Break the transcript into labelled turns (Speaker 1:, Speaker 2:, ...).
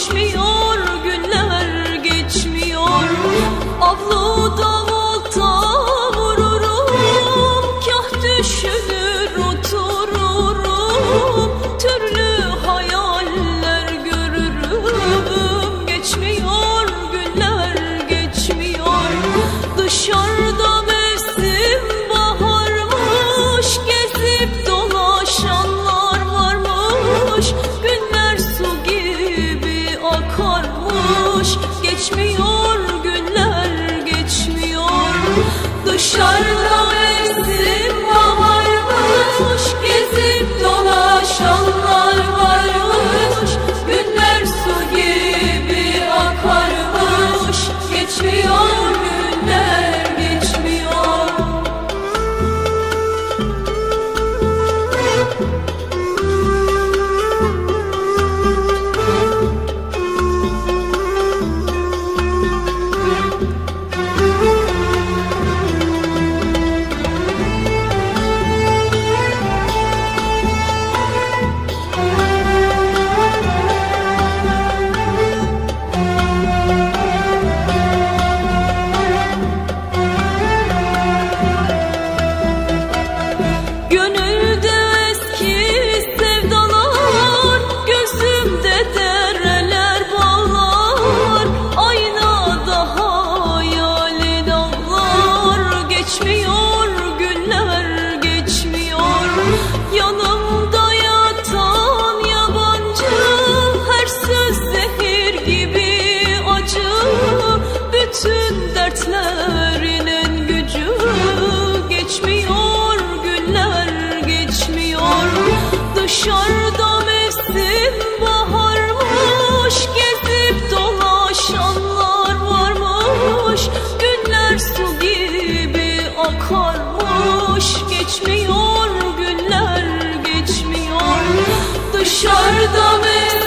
Speaker 1: geçmiyor günler geçmiyor. Avluda volta vururum Kah düşünür boş geçmiyor günler geçmiyor. Dışarıda mevcut